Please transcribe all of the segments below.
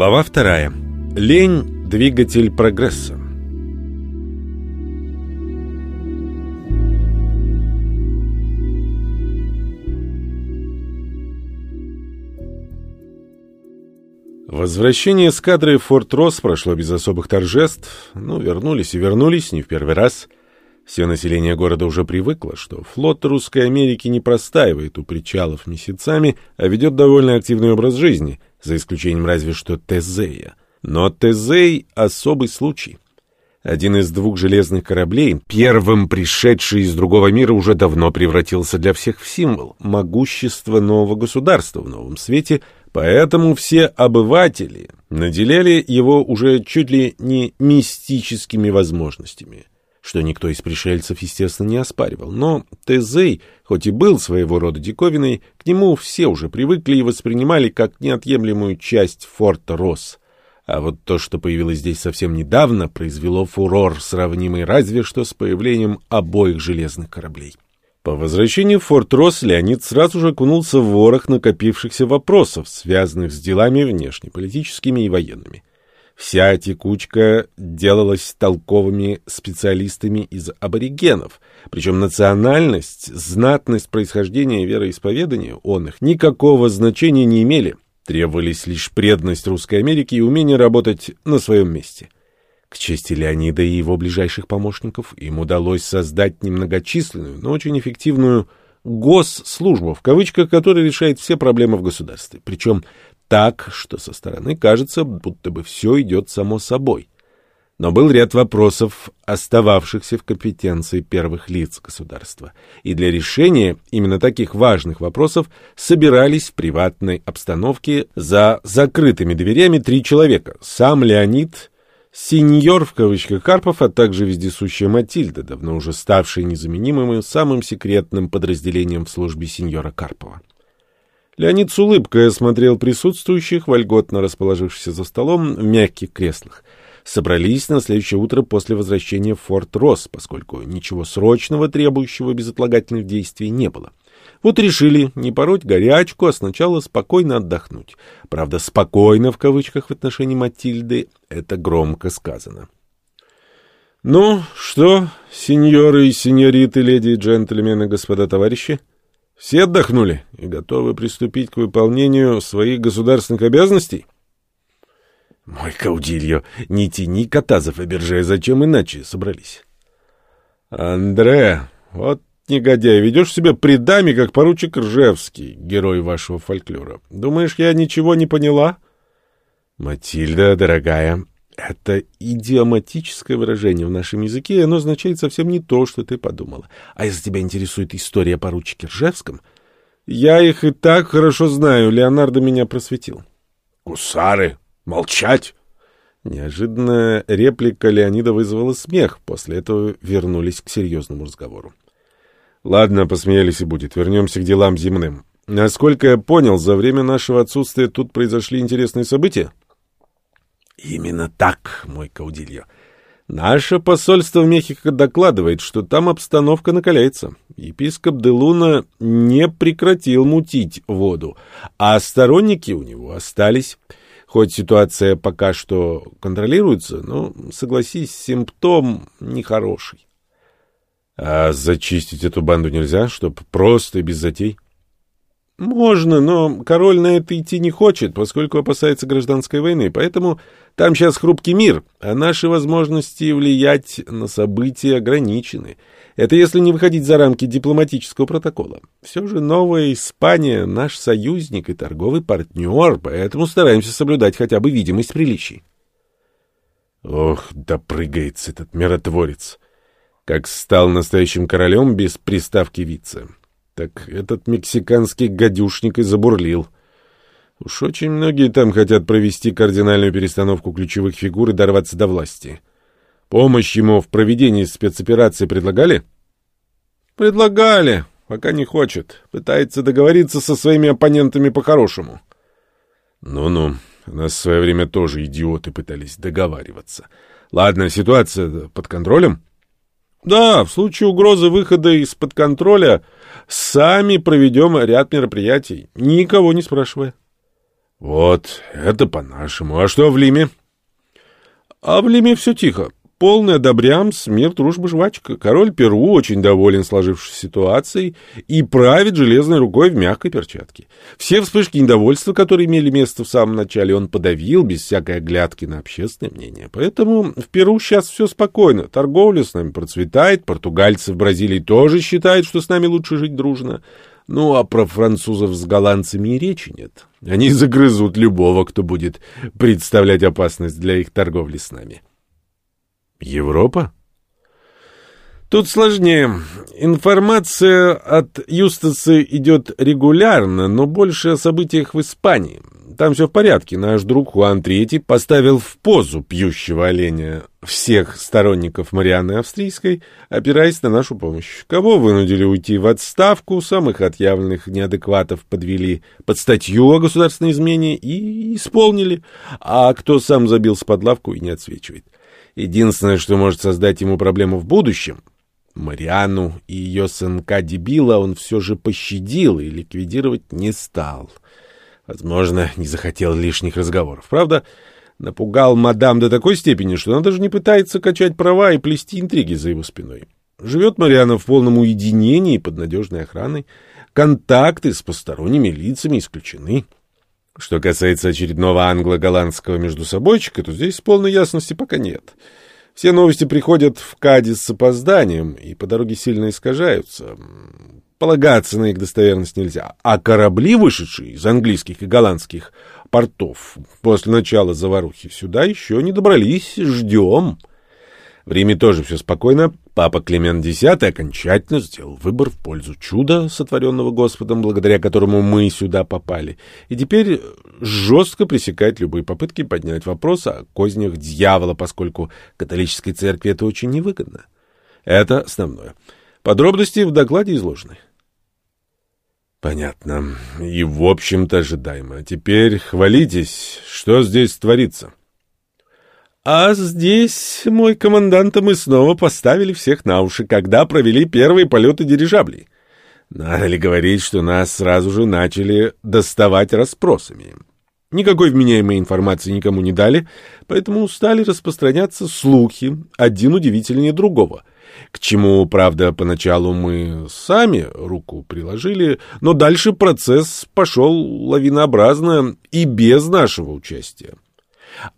Глава вторая. Лень – двигатель прогресса. Возвращение эскадры в Форт Росс прошло без особых торжеств. Ну, вернулись и вернулись, не в первый раз. Все население города уже привыкло, что флот Русской Америки не простаивает у причалов месяцами, а ведет довольно активный образ жизни, за исключением разве что Тезея. Но Тезей — особый случай. Один из двух железных кораблей, первым пришедший из другого мира, уже давно превратился для всех в символ могущества нового государства в новом свете, поэтому все обыватели наделяли его уже чуть ли не мистическими возможностями что никто из пришельцев, естественно, не оспаривал. Но Тезей, хоть и был своего рода диковиной, к нему все уже привыкли и воспринимали как неотъемлемую часть форта Росс. А вот то, что появилось здесь совсем недавно, произвело фурор, сравнимый разве что с появлением обоих железных кораблей. По возвращении в Форт Росс Леонид сразу же окунулся в ворох накопившихся вопросов, связанных с делами внешнеполитическими и военными. Вся текучка делалась толковыми специалистами из аборигенов, причем национальность, знатность происхождения и вероисповедания он их никакого значения не имели, требовались лишь преданность Русской Америке и умение работать на своем месте. К чести Леонида и его ближайших помощников им удалось создать немногочисленную, но очень эффективную госслужбу, в кавычках, которая решает все проблемы в государстве. Причем так, что со стороны кажется, будто бы все идет само собой. Но был ряд вопросов, остававшихся в компетенции первых лиц государства, и для решения именно таких важных вопросов собирались в приватной обстановке за закрытыми дверями три человека. Сам Леонид, сеньор в кавычках Карпов, а также вездесущая Матильда, давно уже ставшая незаменимым и самым секретным подразделением в службе сеньора Карпова. Леонид с улыбкой осмотрел присутствующих, вольготно расположившихся за столом в мягких креслах. Собрались на следующее утро после возвращения в Форт Росс, поскольку ничего срочного, требующего безотлагательных действий, не было. Вот решили не пороть горячку, а сначала спокойно отдохнуть. Правда, «спокойно» в кавычках в отношении Матильды — это громко сказано. «Ну, что, сеньоры и сеньориты, леди и джентльмены, господа товарищи?» Все отдохнули и готовы приступить к выполнению своих государственных обязанностей? Мой Каудильо, не тяни кота за Фаберже, зачем иначе собрались? Андре, вот негодяй, ведешь себя предами, как поручик Ржевский, герой вашего фольклора. Думаешь, я ничего не поняла? Матильда, дорогая, это идиоматическое выражение в нашем языке, и оно означает совсем не то, что ты подумала. А если тебя интересует история о поручике Ржевском, я их и так хорошо знаю, Леонардо меня просветил. Гусары! Молчать! Неожиданная реплика Леонида вызвала смех. После этого вернулись к серьезному разговору. Ладно, посмеялись и будет. Вернемся к делам земным. Насколько я понял, за время нашего отсутствия тут произошли интересные события? Именно так, мой Каудильо. Наше посольство в Мехико докладывает, что там обстановка накаляется. Епископ де Луна не прекратил мутить воду, а сторонники у него остались. Хоть ситуация пока что контролируется, но, согласись, симптом нехороший. А зачистить эту банду нельзя, чтоб просто и без затей? Можно, но король на это идти не хочет, поскольку опасается гражданской войны, поэтому там сейчас хрупкий мир, а наши возможности влиять на события ограничены. Это если не выходить за рамки дипломатического протокола. Все же Новая Испания — наш союзник и торговый партнер, поэтому стараемся соблюдать хотя бы видимость приличий. Ох, допрыгается этот миротворец. Как стал настоящим королем без приставки вице. Так этот мексиканский гадюшник и забурлил. Уж очень многие там хотят провести кардинальную перестановку ключевых фигур и дорваться до власти. Помощь ему в проведении спецоперации предлагали? Предлагали, пока не хочет. Пытается договориться со своими оппонентами по-хорошему. Ну-ну, нас в свое время тоже идиоты пытались договариваться. Ладно, ситуация под контролем? Да, в случае угрозы выхода из-под контроля сами проведем ряд мероприятий, никого не спрашивая. Вот, это по-нашему. А что в Лиме? А в Лиме все тихо. Полный одобрямс, мир, дружба, жвачка. Король Перу очень доволен сложившейся ситуацией и правит железной рукой в мягкой перчатке. Все вспышки недовольства, которые имели место в самом начале, он подавил без всякой оглядки на общественное мнение. Поэтому в Перу сейчас все спокойно. Торговля с нами процветает, португальцы в Бразилии тоже считают, что с нами лучше жить дружно. Ну, а про французов с голландцами и речи нет. Они загрызут любого, кто будет представлять опасность для их торговли с нами. Европа? Тут сложнее. Информация от Юстаса идет регулярно, но больше о событиях в Испании. Там все в порядке. Наш друг Хуан Третий поставил в позу пьющего оленя всех сторонников Марианы Австрийской, опираясь на нашу помощь. Кого вынудили уйти в отставку, самых отъявленных неадекватов подвели под статью о государственной измене и исполнили, а кто сам забился под лавку и не отсвечивает. Единственное, что может создать ему проблему в будущем, Мариану и ее сынка Дебила он все же пощадил и ликвидировать не стал. Возможно, не захотел лишних разговоров. Правда, напугал мадам до такой степени, что она даже не пытается качать права и плести интриги за его спиной. Живет Мариана в полном уединении под надежной охраной. Контакты с посторонними лицами исключены. Что касается очередного англо-голландского междусобойчика, то здесь полной ясности пока нет. Все новости приходят в Кадис с опозданием и по дороге сильно искажаются. Полагаться на их достоверность нельзя. А корабли, вышедшие из английских и голландских портов после начала заварухи, сюда еще не добрались. Ждем. В Риме тоже все спокойно. Папа Климент X окончательно сделал выбор в пользу чуда, сотворенного Господом, благодаря которому мы сюда попали, и теперь жестко пресекает любые попытки поднять вопрос о кознях дьявола, поскольку католической церкви это очень невыгодно. Это основное. Подробности в докладе изложены. Понятно. И, в общем-то, ожидаемо. Теперь хвалитесь, что здесь творится. А здесь, мой командант, мы снова поставили всех на уши, когда провели первые полеты дирижаблей. Надо ли говорить, что нас сразу же начали доставать расспросами? Никакой вменяемой информации никому не дали, поэтому стали распространяться слухи, один удивительнее другого. К чему, правда, поначалу мы сами руку приложили, но дальше процесс пошел лавинообразно и без нашего участия.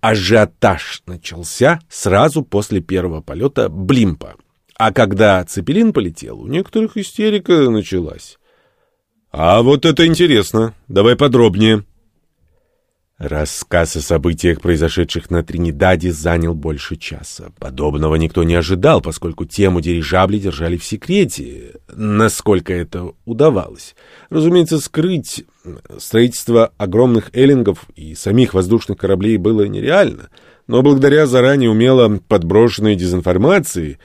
Ажиотаж начался сразу после первого полета Блимпа. А когда Цепелин полетел, у некоторых истерика началась. «А вот это интересно. Давай подробнее». Рассказ о событиях, произошедших на Тринидаде, занял больше часа. Подобного никто не ожидал, поскольку тему дирижабли держали в секрете, насколько это удавалось. Разумеется, скрыть строительство огромных эллингов и самих воздушных кораблей было нереально, но благодаря заранее умело подброшенной дезинформации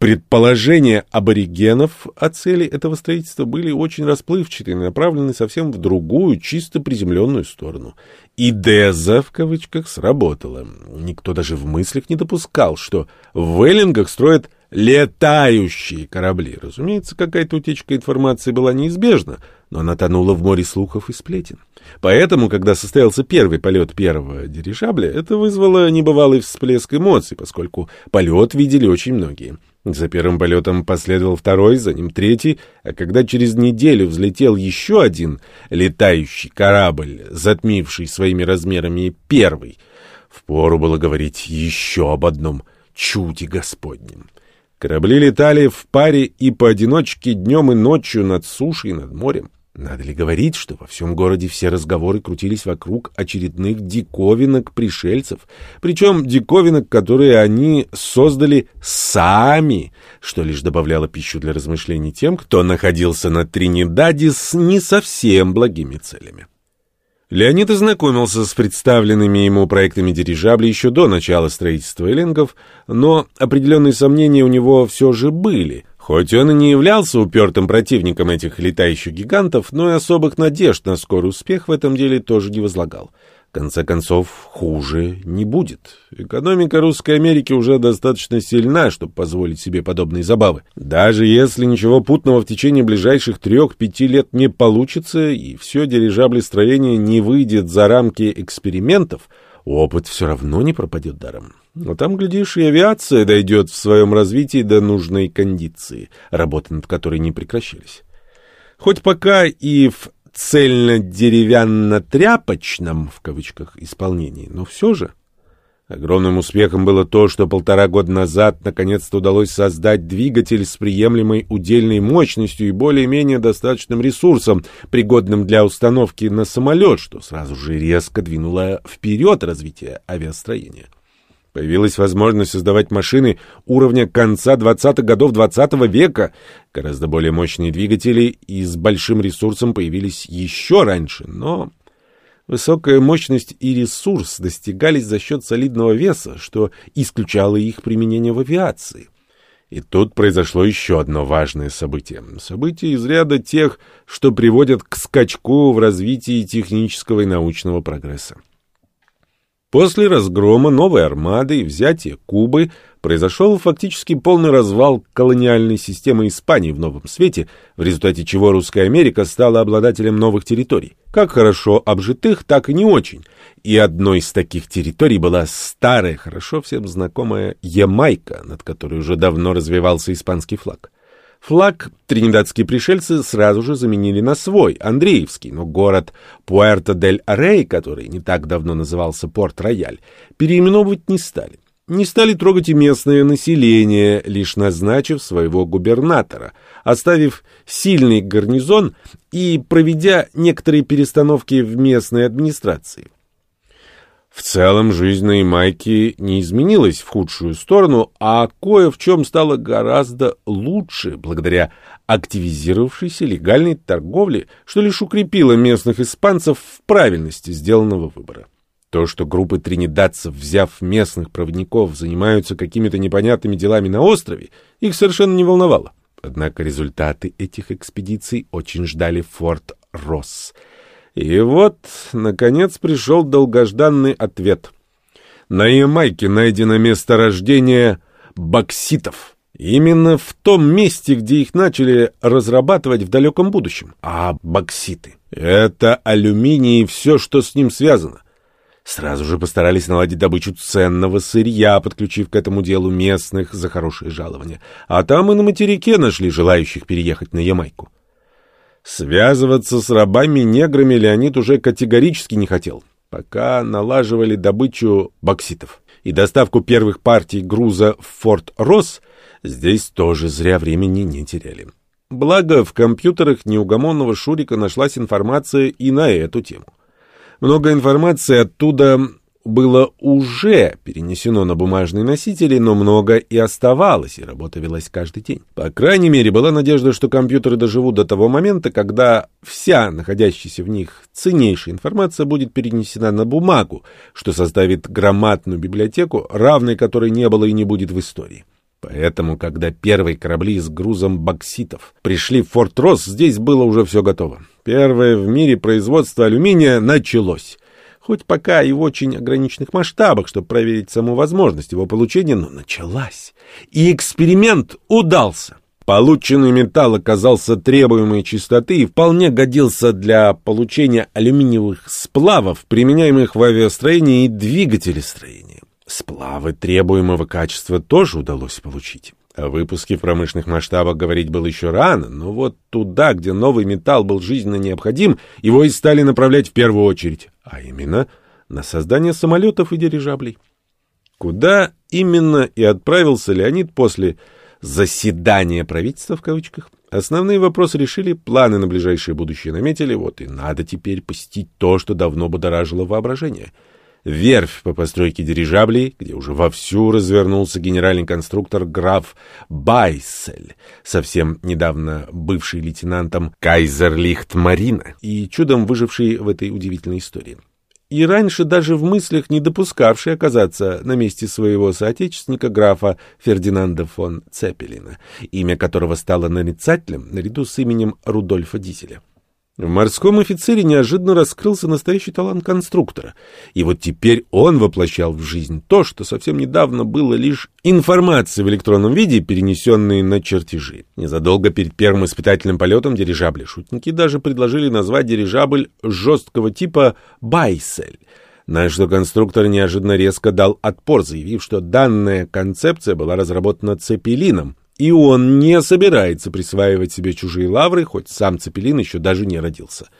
Предположения аборигенов о цели этого строительства были очень расплывчаты и направлены совсем в другую, чисто приземленную сторону. И «Деза» в кавычках сработала. Никто даже в мыслях не допускал, что в Эллингах строят летающие корабли. Разумеется, какая-то утечка информации была неизбежна, но она тонула в море слухов и сплетен. Поэтому, когда состоялся первый полет первого дирижабля, это вызвало небывалый всплеск эмоций, поскольку полет видели очень многие. За первым полетом последовал второй, за ним третий, а когда через неделю взлетел еще один летающий корабль, затмивший своими размерами первый, впору было говорить еще об одном чуде Господнем. Корабли летали в паре и поодиночке днем и ночью над сушей и над морем. Надо ли говорить, что во всем городе все разговоры крутились вокруг очередных диковинок пришельцев, причем диковинок, которые они создали сами, что лишь добавляло пищу для размышлений тем, кто находился на Тринидаде с не совсем благими целями. Леонид ознакомился с представленными ему проектами дирижабля еще до начала строительства эллингов, но определенные сомнения у него все же были, Хоть он и не являлся упертым противником этих летающих гигантов, но и особых надежд на скорый успех в этом деле тоже не возлагал. В конце концов, хуже не будет. Экономика Русской Америки уже достаточно сильна, чтобы позволить себе подобные забавы. Даже если ничего путного в течение ближайших трех-пяти лет не получится, и все дирижаблестроение не выйдет за рамки экспериментов, опыт все равно не пропадет даром. Но там, глядишь, и авиация дойдет в своем развитии до нужной кондиции, работы над которой не прекращались. Хоть пока и в цельно-деревянно-тряпочном, в кавычках, исполнении, но все же. Огромным успехом было то, что полтора года назад наконец-то удалось создать двигатель с приемлемой удельной мощностью и более-менее достаточным ресурсом, пригодным для установки на самолет, что сразу же резко двинуло вперед развитие авиастроения. Появилась возможность создавать машины уровня конца 20-х годов 20 -го века. Гораздо более мощные двигатели и с большим ресурсом появились еще раньше, но высокая мощность и ресурс достигались за счет солидного веса, что исключало их применение в авиации. И тут произошло еще одно важное событие. Событие из ряда тех, что приводят к скачку в развитии технического и научного прогресса. После разгрома новой армады и взятия Кубы произошел фактически полный развал колониальной системы Испании в новом свете, в результате чего Русская Америка стала обладателем новых территорий, как хорошо обжитых, так и не очень. И одной из таких территорий была старая, хорошо всем знакомая Ямайка, над которой уже давно развивался испанский флаг. Флаг тринидадские пришельцы сразу же заменили на свой, Андреевский, но город Пуэрто-дель-Рей, который не так давно назывался Порт-Рояль, переименовывать не стали. Не стали трогать и местное население, лишь назначив своего губернатора, оставив сильный гарнизон и проведя некоторые перестановки в местной администрации. В целом жизнь на Ямайке не изменилась в худшую сторону, а кое в чем стало гораздо лучше благодаря активизировавшейся легальной торговле, что лишь укрепило местных испанцев в правильности сделанного выбора. То, что группы тринидадцев, взяв местных проводников, занимаются какими-то непонятными делами на острове, их совершенно не волновало. Однако результаты этих экспедиций очень ждали Форт Росс — и вот, наконец, пришел долгожданный ответ. На Ямайке найдено место рождения бокситов. Именно в том месте, где их начали разрабатывать в далеком будущем. А бокситы — это алюминий и все, что с ним связано. Сразу же постарались наладить добычу ценного сырья, подключив к этому делу местных за хорошие жалования. А там и на материке нашли желающих переехать на Ямайку. Связываться с рабами-неграми Леонид уже категорически не хотел, пока налаживали добычу бокситов. И доставку первых партий груза в Форт Росс здесь тоже зря времени не теряли. Благо, в компьютерах неугомонного Шурика нашлась информация и на эту тему. Много информации оттуда было уже перенесено на бумажные носители, но много и оставалось, и работа велась каждый день. По крайней мере, была надежда, что компьютеры доживут до того момента, когда вся находящаяся в них ценнейшая информация будет перенесена на бумагу, что составит громадную библиотеку, равной которой не было и не будет в истории. Поэтому, когда первые корабли с грузом бокситов пришли в Форт Росс, здесь было уже все готово. Первое в мире производство алюминия началось хоть пока и в очень ограниченных масштабах, чтобы проверить саму возможность его получения, но началась. И эксперимент удался. Полученный металл оказался требуемой чистоты и вполне годился для получения алюминиевых сплавов, применяемых в авиастроении и двигателестроении. Сплавы требуемого качества тоже удалось получить. О выпуске в промышленных масштабах говорить было еще рано, но вот туда, где новый металл был жизненно необходим, его и стали направлять в первую очередь, а именно на создание самолетов и дирижаблей. Куда именно и отправился Леонид после «заседания правительства» в кавычках? Основные вопросы решили, планы на ближайшее будущее наметили, вот и надо теперь посетить то, что давно будоражило воображение — верфь по постройке дирижаблей, где уже вовсю развернулся генеральный конструктор граф Байсель, совсем недавно бывший лейтенантом Кайзерлихт Марина и чудом выживший в этой удивительной истории. И раньше даже в мыслях не допускавший оказаться на месте своего соотечественника графа Фердинанда фон Цепелина, имя которого стало нарицательным наряду с именем Рудольфа Дизеля. В морском офицере неожиданно раскрылся настоящий талант конструктора. И вот теперь он воплощал в жизнь то, что совсем недавно было лишь информацией в электронном виде, перенесенной на чертежи. Незадолго перед первым испытательным полетом дирижабля шутники даже предложили назвать дирижабль жесткого типа «Байсель», на что конструктор неожиданно резко дал отпор, заявив, что данная концепция была разработана Цепелином, и он не собирается присваивать себе чужие лавры, хоть сам Цепелин еще даже не родился.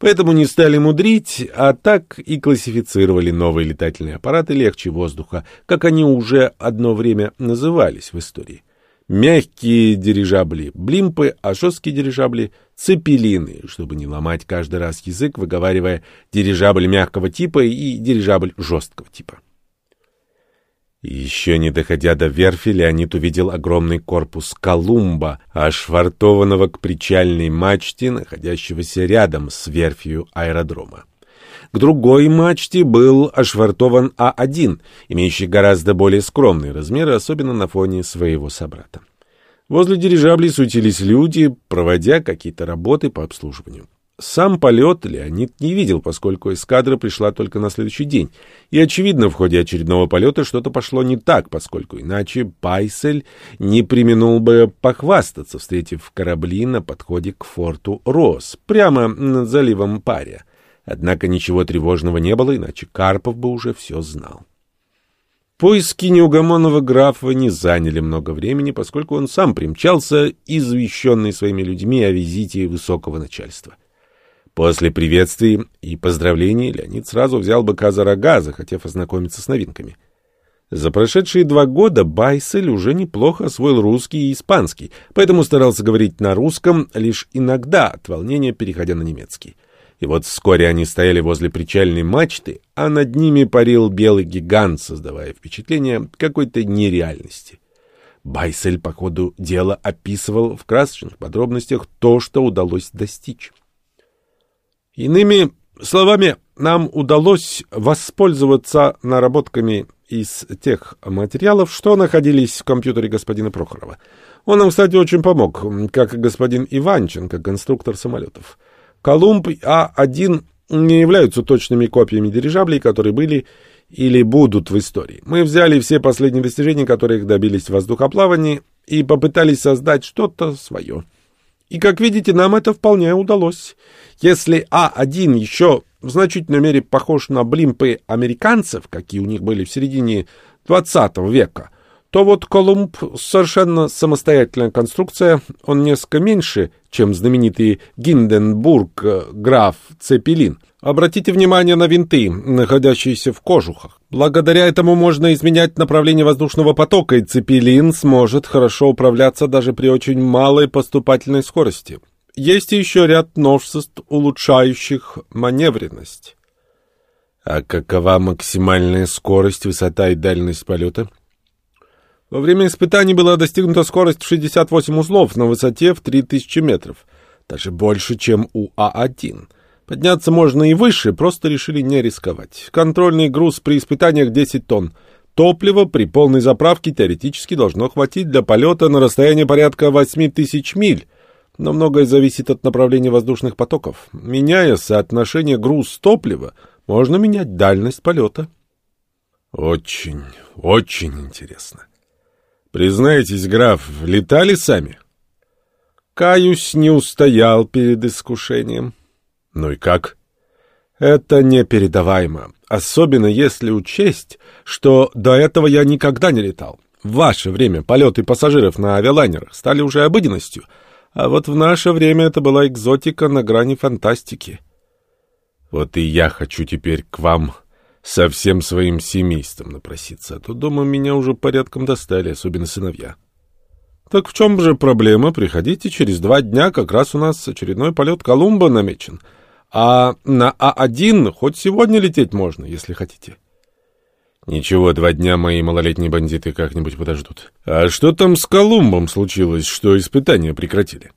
Поэтому не стали мудрить, а так и классифицировали новые летательные аппараты легче воздуха, как они уже одно время назывались в истории. Мягкие дирижабли — блимпы, а жесткие дирижабли — цепелины, чтобы не ломать каждый раз язык, выговаривая дирижабль мягкого типа и дирижабль жесткого типа. Еще не доходя до верфи, Леонид увидел огромный корпус Колумба, ошвартованного к причальной мачте, находящегося рядом с верфью аэродрома. К другой мачте был ошвартован А-1, имеющий гораздо более скромные размеры, особенно на фоне своего собрата. Возле дирижаблей суетились люди, проводя какие-то работы по обслуживанию. Сам полет Леонид не видел, поскольку эскадра пришла только на следующий день. И, очевидно, в ходе очередного полета что-то пошло не так, поскольку иначе Пайсель не применул бы похвастаться, встретив корабли на подходе к форту Рос, прямо над заливом Паря. Однако ничего тревожного не было, иначе Карпов бы уже все знал. Поиски неугомонного графа не заняли много времени, поскольку он сам примчался, извещенный своими людьми о визите высокого начальства. После приветствий и поздравлений Леонид сразу взял быка за рога, захотев ознакомиться с новинками. За прошедшие два года Байсель уже неплохо освоил русский и испанский, поэтому старался говорить на русском, лишь иногда от волнения переходя на немецкий. И вот вскоре они стояли возле причальной мачты, а над ними парил белый гигант, создавая впечатление какой-то нереальности. Байсель по ходу дела описывал в красочных подробностях то, что удалось достичь. Иными словами, нам удалось воспользоваться наработками из тех материалов, что находились в компьютере господина Прохорова. Он нам, кстати, очень помог, как и господин Иванченко, конструктор самолетов. Колумб А-1 не являются точными копиями дирижаблей, которые были или будут в истории. Мы взяли все последние достижения, которых добились в воздухоплавании, и попытались создать что-то свое. И, как видите, нам это вполне удалось. Если А1 еще в значительной мере похож на блимпы американцев, какие у них были в середине 20 века, то вот Колумб совершенно самостоятельная конструкция, он несколько меньше, чем знаменитый Гинденбург э, граф Цепелин. Обратите внимание на винты, находящиеся в кожухах. Благодаря этому можно изменять направление воздушного потока, и цепелин сможет хорошо управляться даже при очень малой поступательной скорости. Есть еще ряд новшеств, улучшающих маневренность. А какова максимальная скорость, высота и дальность полета? Во время испытаний была достигнута скорость в 68 узлов на высоте в 3000 метров, даже больше, чем у А1. Подняться можно и выше, просто решили не рисковать. Контрольный груз при испытаниях 10 тонн. Топливо при полной заправке теоретически должно хватить для полета на расстояние порядка 8 тысяч миль. Но многое зависит от направления воздушных потоков. Меняя соотношение груз-топлива, можно менять дальность полета. Очень, очень интересно. Признайтесь, граф, летали сами? Каюсь, не устоял перед искушением. Ну и как? Это непередаваемо, особенно если учесть, что до этого я никогда не летал. В ваше время полеты пассажиров на авиалайнерах стали уже обыденностью, а вот в наше время это была экзотика на грани фантастики. Вот и я хочу теперь к вам со всем своим семейством напроситься, а то дома меня уже порядком достали, особенно сыновья. Так в чем же проблема? Приходите через два дня, как раз у нас очередной полет Колумба намечен — а на А1 хоть сегодня лететь можно, если хотите. Ничего, два дня мои малолетние бандиты как-нибудь подождут. А что там с Колумбом случилось, что испытания прекратили?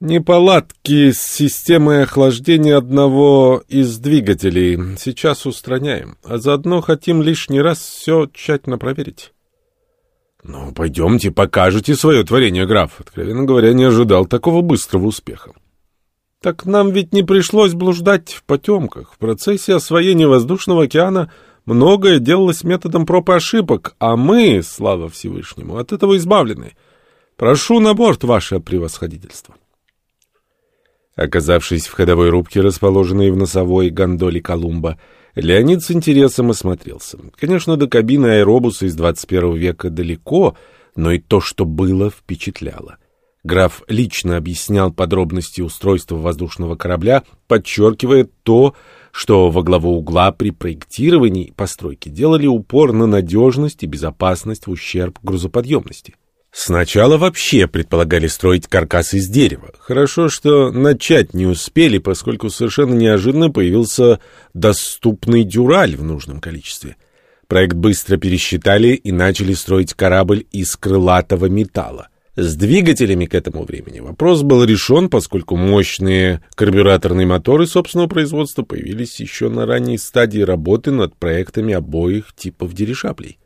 Неполадки с системой охлаждения одного из двигателей сейчас устраняем, а заодно хотим лишний раз все тщательно проверить. Ну, пойдемте, покажете свое творение, граф. Откровенно говоря, не ожидал такого быстрого успеха. Так нам ведь не пришлось блуждать в потемках. В процессе освоения воздушного океана многое делалось методом проб и ошибок, а мы, слава Всевышнему, от этого избавлены. Прошу на борт, ваше превосходительство. Оказавшись в ходовой рубке, расположенной в носовой гондоле Колумба, Леонид с интересом осмотрелся. Конечно, до кабины аэробуса из 21 века далеко, но и то, что было, впечатляло. Граф лично объяснял подробности устройства воздушного корабля, подчеркивая то, что во главу угла при проектировании и постройке делали упор на надежность и безопасность в ущерб грузоподъемности. Сначала вообще предполагали строить каркас из дерева. Хорошо, что начать не успели, поскольку совершенно неожиданно появился доступный дюраль в нужном количестве. Проект быстро пересчитали и начали строить корабль из крылатого металла. С двигателями к этому времени вопрос был решен, поскольку мощные карбюраторные моторы собственного производства появились еще на ранней стадии работы над проектами обоих типов дирижаблей.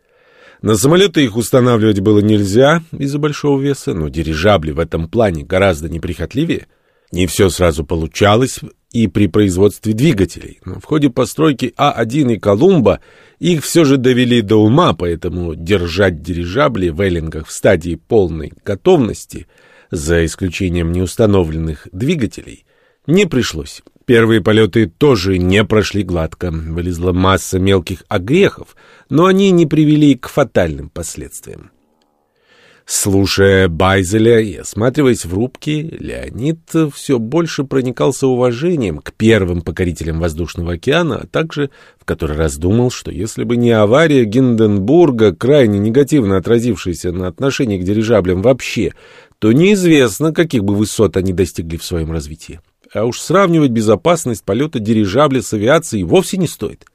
На самолеты их устанавливать было нельзя из-за большого веса, но дирижабли в этом плане гораздо неприхотливее. Не все сразу получалось и при производстве двигателей, но в ходе постройки А1 и Колумба их все же довели до ума, поэтому держать дирижабли в эллингах в стадии полной готовности, за исключением неустановленных двигателей, не пришлось. Первые полеты тоже не прошли гладко, вылезла масса мелких огрехов, но они не привели к фатальным последствиям. Слушая Байзеля и осматриваясь в рубке, Леонид все больше проникался уважением к первым покорителям воздушного океана, а также в который раз думал, что если бы не авария Гинденбурга, крайне негативно отразившаяся на отношении к дирижаблям вообще, то неизвестно, каких бы высот они достигли в своем развитии. А уж сравнивать безопасность полета дирижабля с авиацией вовсе не стоит.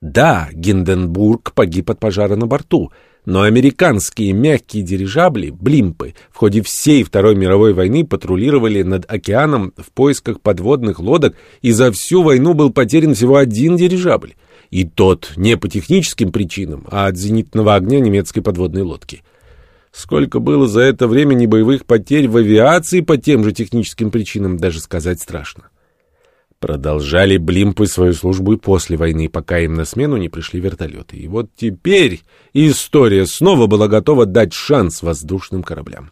Да, Гинденбург погиб от пожара на борту — но американские мягкие дирижабли, блимпы, в ходе всей Второй мировой войны патрулировали над океаном в поисках подводных лодок, и за всю войну был потерян всего один дирижабль. И тот не по техническим причинам, а от зенитного огня немецкой подводной лодки. Сколько было за это время небоевых потерь в авиации по тем же техническим причинам, даже сказать страшно. Продолжали блимпы свою службу и после войны, пока им на смену не пришли вертолеты. И вот теперь история снова была готова дать шанс воздушным кораблям.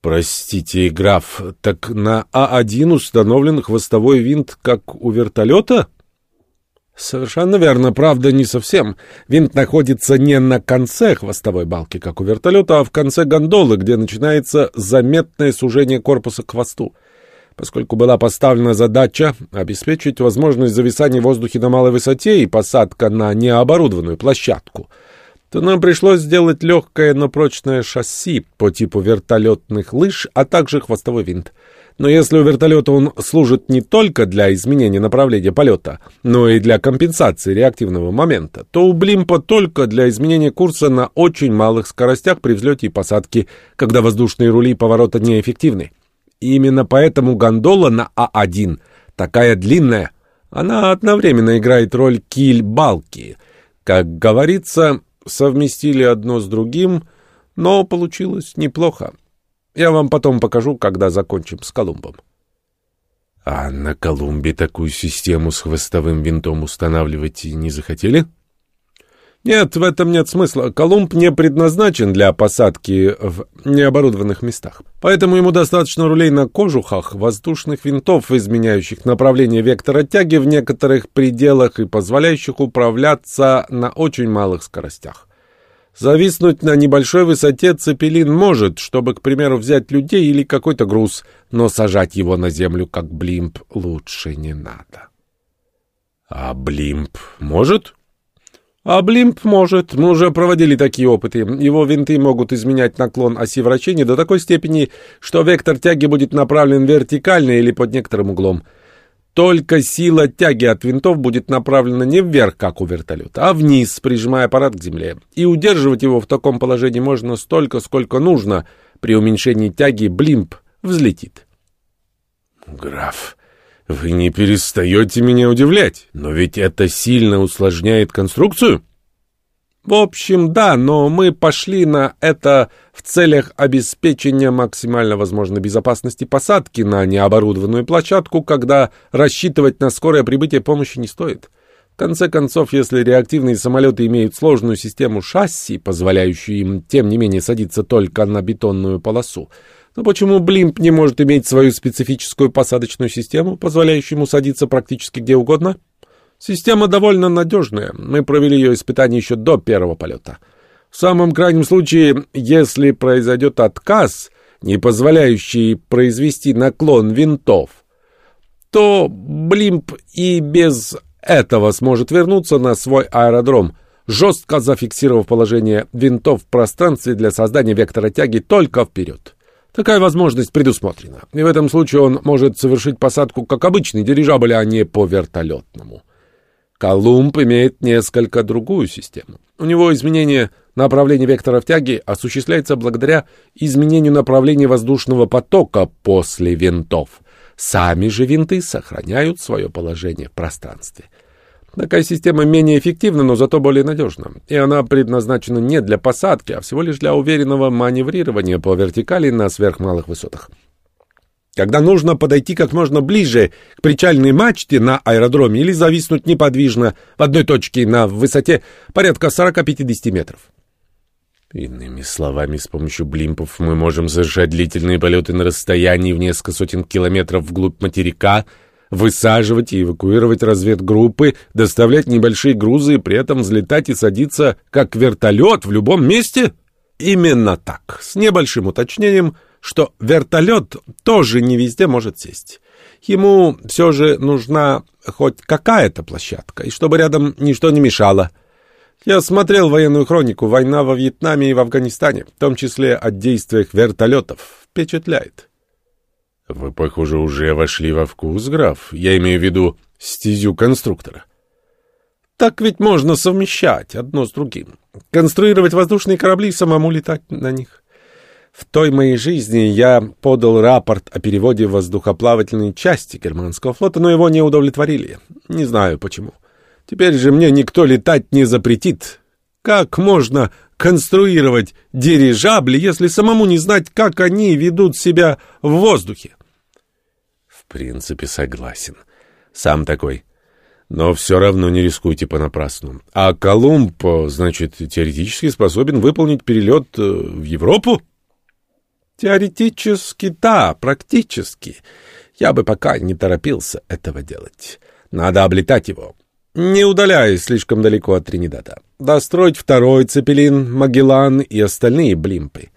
«Простите, граф, так на А1 установлен хвостовой винт, как у вертолета?» «Совершенно верно, правда, не совсем. Винт находится не на конце хвостовой балки, как у вертолета, а в конце гондолы, где начинается заметное сужение корпуса к хвосту поскольку была поставлена задача обеспечить возможность зависания в воздухе на малой высоте и посадка на необорудованную площадку, то нам пришлось сделать легкое, но прочное шасси по типу вертолетных лыж, а также хвостовой винт. Но если у вертолета он служит не только для изменения направления полета, но и для компенсации реактивного момента, то у Блимпа только для изменения курса на очень малых скоростях при взлете и посадке, когда воздушные рули поворота неэффективны. И именно поэтому гондола на А1 такая длинная. Она одновременно играет роль киль-балки. Как говорится, совместили одно с другим, но получилось неплохо. Я вам потом покажу, когда закончим с Колумбом. А на Колумбе такую систему с хвостовым винтом устанавливать не захотели? — нет, в этом нет смысла. Колумб не предназначен для посадки в необорудованных местах. Поэтому ему достаточно рулей на кожухах, воздушных винтов, изменяющих направление вектора тяги в некоторых пределах и позволяющих управляться на очень малых скоростях. Зависнуть на небольшой высоте цепелин может, чтобы, к примеру, взять людей или какой-то груз, но сажать его на землю, как блимп, лучше не надо. А блимп может? А Блимп может. Мы уже проводили такие опыты. Его винты могут изменять наклон оси вращения до такой степени, что вектор тяги будет направлен вертикально или под некоторым углом. Только сила тяги от винтов будет направлена не вверх, как у вертолета, а вниз, прижимая аппарат к земле. И удерживать его в таком положении можно столько, сколько нужно. При уменьшении тяги Блимп взлетит. «Граф, вы не перестаете меня удивлять, но ведь это сильно усложняет конструкцию. В общем, да, но мы пошли на это в целях обеспечения максимально возможной безопасности посадки на необорудованную площадку, когда рассчитывать на скорое прибытие помощи не стоит. В конце концов, если реактивные самолеты имеют сложную систему шасси, позволяющую им, тем не менее, садиться только на бетонную полосу, то почему Блимп не может иметь свою специфическую посадочную систему, позволяющую ему садиться практически где угодно? Система довольно надежная. Мы провели ее испытания еще до первого полета. В самом крайнем случае, если произойдет отказ, не позволяющий произвести наклон винтов, то Блимп и без этого сможет вернуться на свой аэродром, жестко зафиксировав положение винтов в пространстве для создания вектора тяги только вперед. Такая возможность предусмотрена, и в этом случае он может совершить посадку как обычный дирижабль, а не по вертолетному. Колумб имеет несколько другую систему. У него изменение направления векторов тяги осуществляется благодаря изменению направления воздушного потока после винтов. Сами же винты сохраняют свое положение в пространстве. Такая система менее эффективна, но зато более надежна. И она предназначена не для посадки, а всего лишь для уверенного маневрирования по вертикали на сверхмалых высотах. Когда нужно подойти как можно ближе к причальной мачте на аэродроме или зависнуть неподвижно в одной точке на высоте порядка 40-50 метров. Иными словами, с помощью блимпов мы можем совершать длительные полеты на расстоянии в несколько сотен километров вглубь материка, высаживать и эвакуировать разведгруппы, доставлять небольшие грузы и при этом взлетать и садиться как вертолет в любом месте? Именно так, с небольшим уточнением – что вертолет тоже не везде может сесть. Ему все же нужна хоть какая-то площадка, и чтобы рядом ничто не мешало. Я смотрел военную хронику «Война во Вьетнаме и в Афганистане», в том числе о действиях вертолетов. Впечатляет. Вы, похоже, уже вошли во вкус, граф. Я имею в виду стезю конструктора. Так ведь можно совмещать одно с другим. Конструировать воздушные корабли и самому летать на них. В той моей жизни я подал рапорт о переводе воздухоплавательной части германского флота, но его не удовлетворили. Не знаю почему. Теперь же мне никто летать не запретит. Как можно конструировать дирижабли, если самому не знать, как они ведут себя в воздухе? В принципе, согласен. Сам такой. Но все равно не рискуйте понапрасну. А Колумб, значит, теоретически способен выполнить перелет э, в Европу? Теоретически да, практически. Я бы пока не торопился этого делать. Надо облетать его. Не удаляясь слишком далеко от Тринидада. Достроить второй Цепелин, Магеллан и остальные блимпы.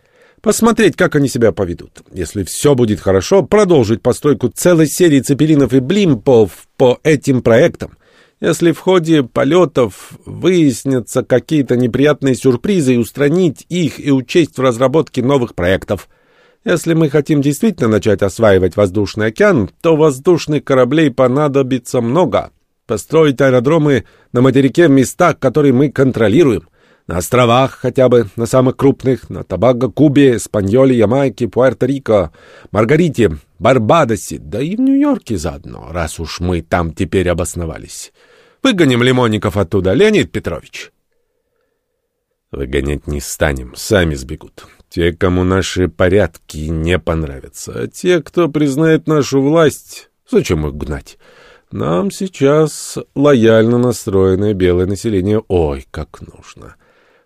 Посмотреть, как они себя поведут. Если все будет хорошо, продолжить постройку целой серии цепелинов и блимпов по этим проектам. Если в ходе полетов выяснятся какие-то неприятные сюрпризы, и устранить их и учесть в разработке новых проектов – если мы хотим действительно начать осваивать воздушный океан, то воздушных кораблей понадобится много. Построить аэродромы на материке в местах, которые мы контролируем. На островах хотя бы, на самых крупных, на Табаго, Кубе, Спаньоле, Ямайке, Пуэрто-Рико, Маргарите, Барбадосе, да и в Нью-Йорке заодно, раз уж мы там теперь обосновались. Выгоним лимонников оттуда, Леонид Петрович. Выгонять не станем, сами сбегут. Те, кому наши порядки не понравятся, а те, кто признает нашу власть, зачем их гнать? Нам сейчас лояльно настроенное белое население, ой, как нужно.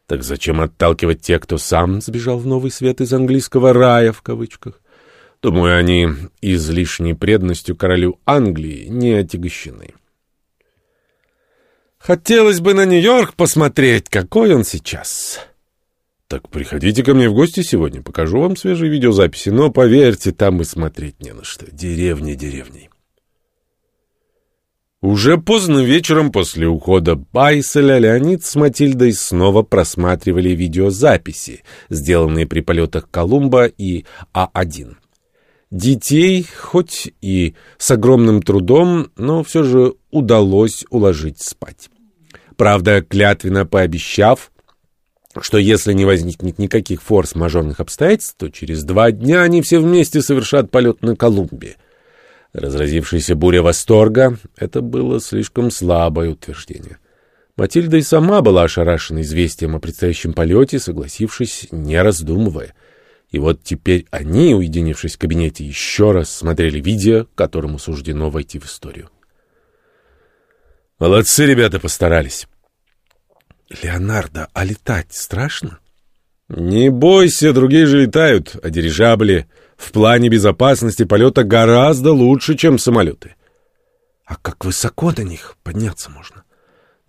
Так зачем отталкивать тех, кто сам сбежал в новый свет из английского рая, в кавычках? Думаю, они излишней преданностью королю Англии не отягощены. Хотелось бы на Нью-Йорк посмотреть, какой он сейчас. Так приходите ко мне в гости сегодня, покажу вам свежие видеозаписи, но поверьте, там и смотреть не на что. Деревня деревней. Уже поздно вечером после ухода Байселя Леонид с Матильдой снова просматривали видеозаписи, сделанные при полетах Колумба и А-1. Детей, хоть и с огромным трудом, но все же удалось уложить спать. Правда, клятвенно пообещав, что если не возникнет никаких форс-мажорных обстоятельств, то через два дня они все вместе совершат полет на Колумбе. Разразившаяся буря восторга — это было слишком слабое утверждение. Матильда и сама была ошарашена известием о предстоящем полете, согласившись, не раздумывая. И вот теперь они, уединившись в кабинете, еще раз смотрели видео, которому суждено войти в историю. Молодцы ребята постарались. Леонардо, а летать страшно? Не бойся, другие же летают, а дирижабли в плане безопасности полета гораздо лучше, чем самолеты. А как высоко до них подняться можно?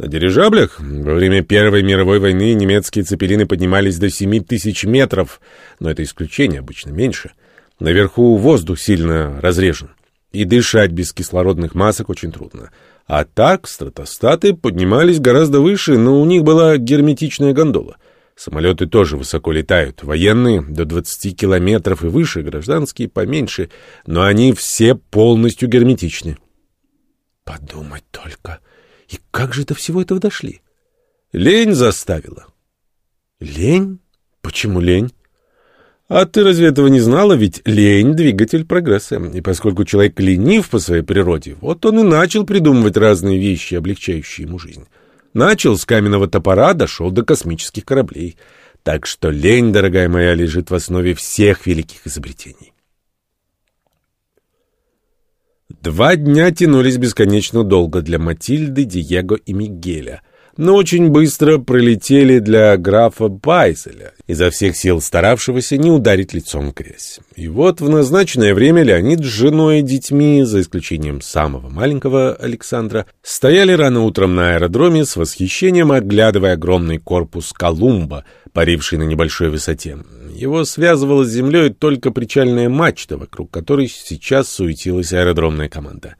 На дирижаблях во время Первой мировой войны немецкие цепелины поднимались до 7 тысяч метров, но это исключение, обычно меньше. Наверху воздух сильно разрежен, и дышать без кислородных масок очень трудно. А так стратостаты поднимались гораздо выше, но у них была герметичная гондола. Самолеты тоже высоко летают, военные до 20 километров и выше, гражданские поменьше, но они все полностью герметичны. Подумать только... И как же до всего этого дошли? Лень заставила. Лень? Почему лень? А ты разве этого не знала? Ведь лень — двигатель прогресса. И поскольку человек ленив по своей природе, вот он и начал придумывать разные вещи, облегчающие ему жизнь. Начал с каменного топора, дошел до космических кораблей. Так что лень, дорогая моя, лежит в основе всех великих изобретений. Два дня тянулись бесконечно долго для Матильды, Диего и Мигеля, но очень быстро пролетели для графа Байзеля, изо всех сил старавшегося не ударить лицом в грязь. И вот в назначенное время Леонид с женой и детьми, за исключением самого маленького Александра, стояли рано утром на аэродроме с восхищением, оглядывая огромный корпус Колумба, паривший на небольшой высоте. Его связывала с землей только причальная мачта, вокруг которой сейчас суетилась аэродромная команда.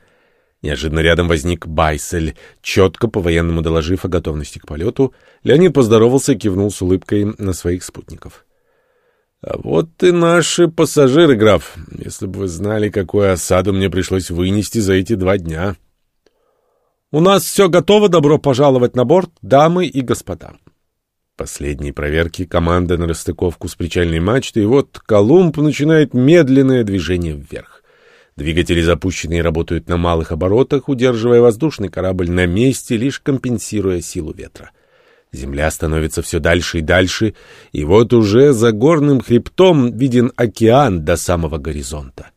Неожиданно рядом возник Байсель, четко по-военному доложив о готовности к полету. Леонид поздоровался и кивнул с улыбкой на своих спутников. — А вот и наши пассажиры, граф. Если бы вы знали, какую осаду мне пришлось вынести за эти два дня. — У нас все готово, добро пожаловать на борт, дамы и господа. Последние проверки команда на расстыковку с причальной мачтой, и вот Колумб начинает медленное движение вверх. Двигатели запущенные работают на малых оборотах, удерживая воздушный корабль на месте, лишь компенсируя силу ветра. Земля становится все дальше и дальше, и вот уже за горным хребтом виден океан до самого горизонта.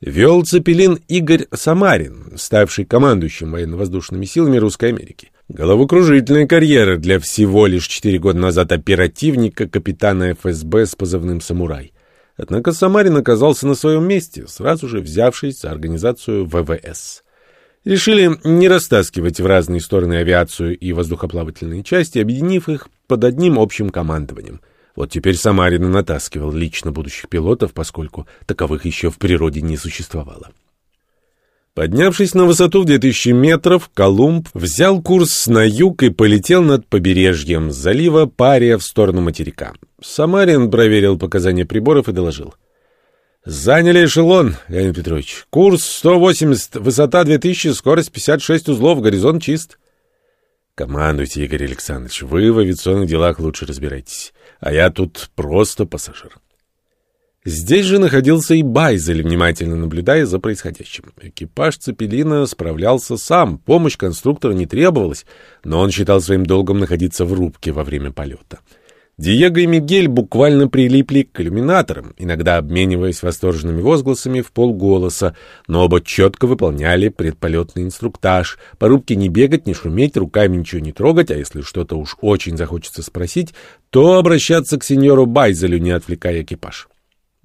Вел Цепелин Игорь Самарин, ставший командующим военно-воздушными силами Русской Америки. Головокружительная карьера для всего лишь четыре года назад оперативника капитана ФСБ с позывным «Самурай». Однако Самарин оказался на своем месте, сразу же взявшись за организацию ВВС. Решили не растаскивать в разные стороны авиацию и воздухоплавательные части, объединив их под одним общим командованием. Вот теперь Самарин натаскивал лично будущих пилотов, поскольку таковых еще в природе не существовало. Поднявшись на высоту в 2000 метров, Колумб взял курс на юг и полетел над побережьем залива Пария в сторону материка. Самарин проверил показания приборов и доложил. «Заняли эшелон, Леонид Петрович. Курс 180, высота 2000, скорость 56 узлов, горизонт чист». «Командуйте, Игорь Александрович, вы в авиационных делах лучше разбирайтесь, а я тут просто пассажир». Здесь же находился и Байзель, внимательно наблюдая за происходящим. Экипаж Цепелина справлялся сам, помощь конструктора не требовалась, но он считал своим долгом находиться в рубке во время полета. Диего и Мигель буквально прилипли к иллюминаторам, иногда обмениваясь восторженными возгласами в полголоса, но оба четко выполняли предполетный инструктаж. По рубке не бегать, не шуметь, руками ничего не трогать, а если что-то уж очень захочется спросить, то обращаться к сеньору Байзелю, не отвлекая экипаж.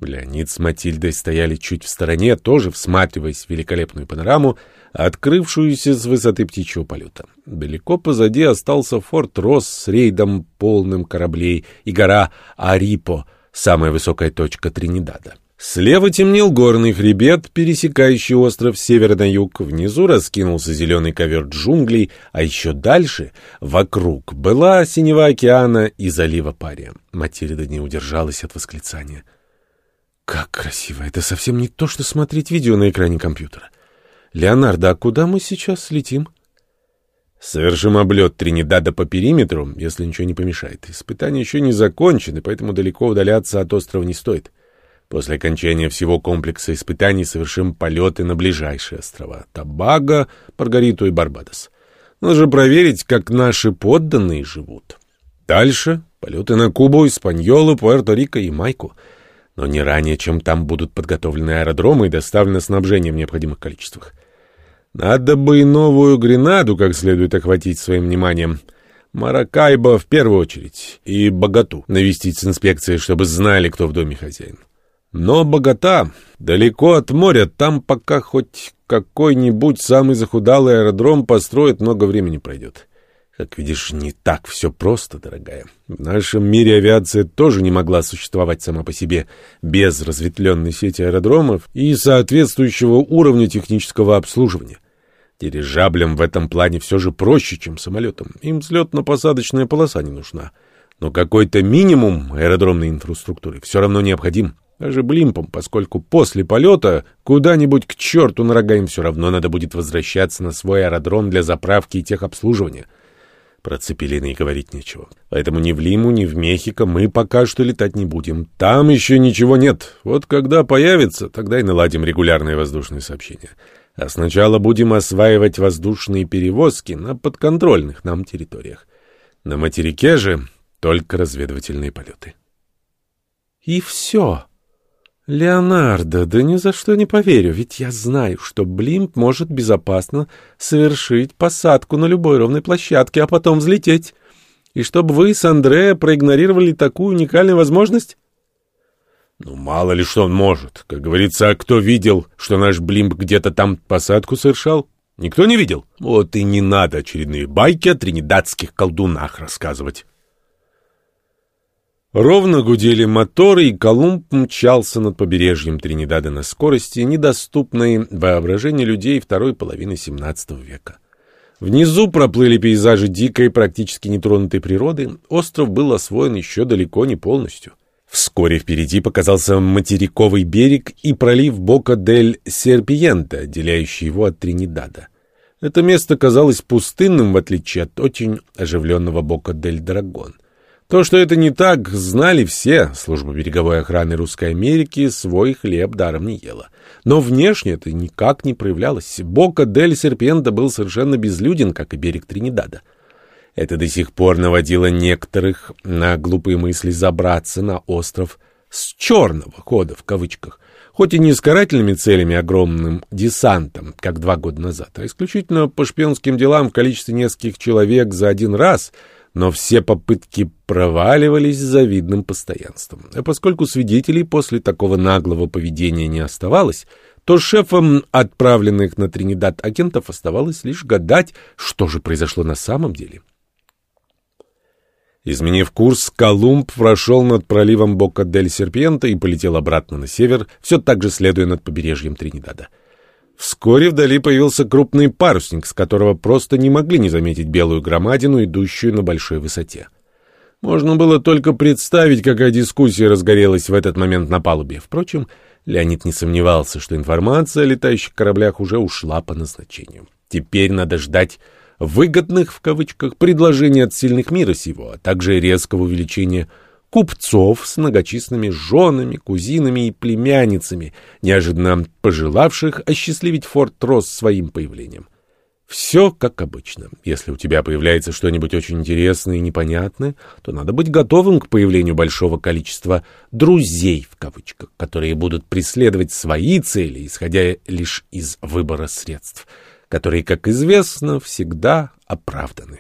Леонид с Матильдой стояли чуть в стороне, тоже всматриваясь в великолепную панораму, открывшуюся с высоты птичьего полета. Далеко позади остался форт Росс с рейдом полным кораблей и гора Арипо, самая высокая точка Тринидада. Слева темнел горный хребет, пересекающий остров с севера на юг. Внизу раскинулся зеленый ковер джунглей, а еще дальше, вокруг, была синева океана и залива Пария. Матильда не удержалась от восклицания — как красиво! Это совсем не то, что смотреть видео на экране компьютера. Леонардо, а куда мы сейчас летим? Совершим облет Тринидада по периметру, если ничего не помешает. Испытания еще не закончены, поэтому далеко удаляться от острова не стоит. После окончания всего комплекса испытаний совершим полеты на ближайшие острова — Табаго, Маргариту и Барбадос. Же проверить, как наши подданные живут. Дальше полеты на Кубу, Испаньолу, Пуэрто-Рико и Майку. Но не ранее, чем там будут подготовлены аэродромы и доставлено снабжение в необходимых количествах. Надо бы и новую Гренаду как следует охватить своим вниманием. Маракайбо в первую очередь и Богату навестить с инспекцией, чтобы знали, кто в доме хозяин. Но Богата далеко от моря, там пока хоть какой-нибудь самый захудалый аэродром построить, много времени пройдет. Как видишь, не так все просто, дорогая. В нашем мире авиация тоже не могла существовать сама по себе без разветвленной сети аэродромов и соответствующего уровня технического обслуживания. Дирижаблям в этом плане все же проще, чем самолетам. Им взлетно-посадочная полоса не нужна. Но какой-то минимум аэродромной инфраструктуры все равно необходим. Даже блимпом, поскольку после полета куда-нибудь к черту на рога им все равно надо будет возвращаться на свой аэродром для заправки и техобслуживания. Про Цепелины и говорить нечего. Поэтому ни в Лиму, ни в Мехико мы пока что летать не будем. Там еще ничего нет. Вот когда появится, тогда и наладим регулярные воздушные сообщения. А сначала будем осваивать воздушные перевозки на подконтрольных нам территориях. На материке же только разведывательные полеты. И все. «Леонардо, да ни за что не поверю, ведь я знаю, что Блимп может безопасно совершить посадку на любой ровной площадке, а потом взлететь. И чтобы вы с Андреа проигнорировали такую уникальную возможность?» «Ну, мало ли что он может. Как говорится, а кто видел, что наш Блимп где-то там посадку совершал? Никто не видел? Вот и не надо очередные байки о тринидадских колдунах рассказывать». Ровно гудели моторы, и Колумб мчался над побережьем Тринидада на скорости, недоступной воображению людей второй половины XVII века. Внизу проплыли пейзажи дикой, практически нетронутой природы. Остров был освоен еще далеко не полностью. Вскоре впереди показался материковый берег и пролив Бока-дель-Серпиента, отделяющий его от Тринидада. Это место казалось пустынным, в отличие от очень оживленного Бока-дель-Драгон. То, что это не так, знали все. Служба береговой охраны Русской Америки свой хлеб даром не ела. Но внешне это никак не проявлялось. Бока дель Серпента был совершенно безлюден, как и берег Тринидада. Это до сих пор наводило некоторых на глупые мысли забраться на остров с черного хода в кавычках, хоть и не с карательными целями огромным десантом, как два года назад, а исключительно по шпионским делам в количестве нескольких человек за один раз — но все попытки проваливались с завидным постоянством. А поскольку свидетелей после такого наглого поведения не оставалось, то шефам отправленных на Тринидад агентов оставалось лишь гадать, что же произошло на самом деле. Изменив курс, Колумб прошел над проливом Бока-дель-Серпиента и полетел обратно на север, все так же следуя над побережьем Тринидада. Вскоре вдали появился крупный парусник, с которого просто не могли не заметить белую громадину, идущую на большой высоте. Можно было только представить, какая дискуссия разгорелась в этот момент на палубе. Впрочем, Леонид не сомневался, что информация о летающих кораблях уже ушла по назначению. Теперь надо ждать «выгодных» в кавычках предложений от сильных мира сего, а также резкого увеличения купцов с многочисленными женами, кузинами и племянницами, неожиданно пожелавших осчастливить Форт Росс своим появлением. Все как обычно. Если у тебя появляется что-нибудь очень интересное и непонятное, то надо быть готовым к появлению большого количества «друзей» в кавычках, которые будут преследовать свои цели, исходя лишь из выбора средств, которые, как известно, всегда оправданы.